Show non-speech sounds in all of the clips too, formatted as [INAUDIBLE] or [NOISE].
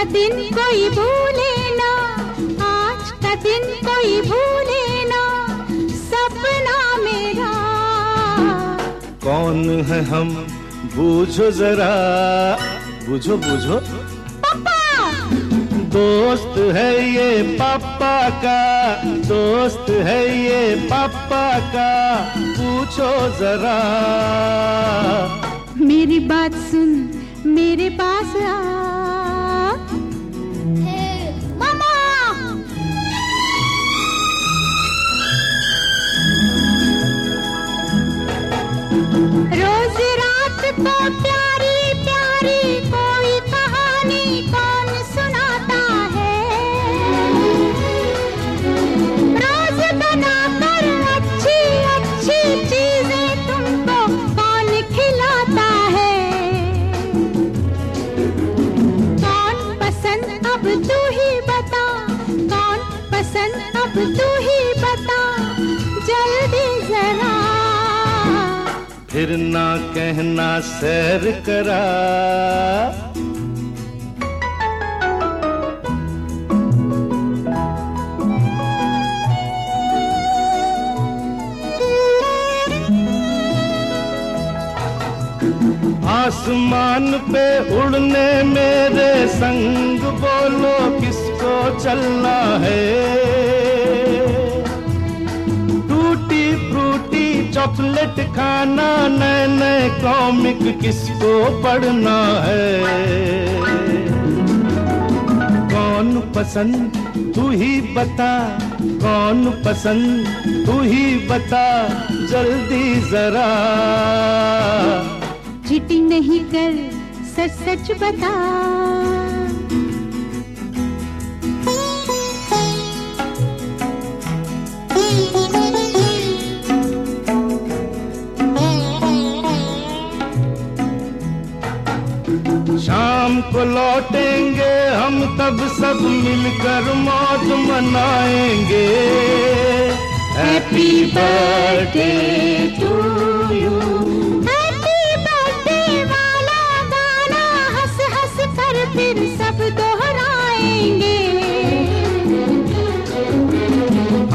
का दिन कोई भूले ना आज का दिन कोई भूले ना सपना मेरा। कौन है हम? बुझो जरा बूझो बूझो। पापा! दोस्त है ये पापा का दोस्त है ये पापा का पूछो जरा। मेरी बात सुन मेरे पास आ। तू ही बता जल्दी जरा। फिर ना कहना, सैर करा। आसमान पे उड़ने मेरे संग बोलो, किसको चलना है? चॉकलेट खाना नए नए कॉमिक किसको पढ़ना है? कौन पसंद, तू ही बता। कौन पसंद, तू ही बता। जल्दी जरा। चीटिंग नहीं कर सच सच बता। को लौटेंगे हम तब सब मिलकर मौज मनाएँगे। Happy birthday to you happy birthday वाला गाना हंस हंस कर फिर सब दोहराएँगे।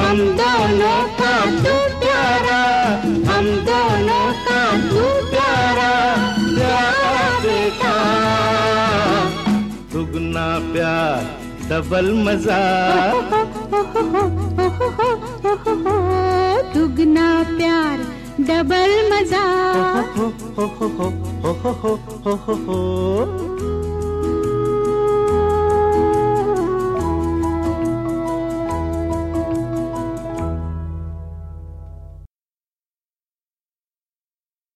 हम दोनों का तू प्यारा हम दोनों दुगना प्यार डबल मज़ा। [LAUGHS] दुगना प्यार डबल मज़ा। [LAUGHS] [LAUGHS]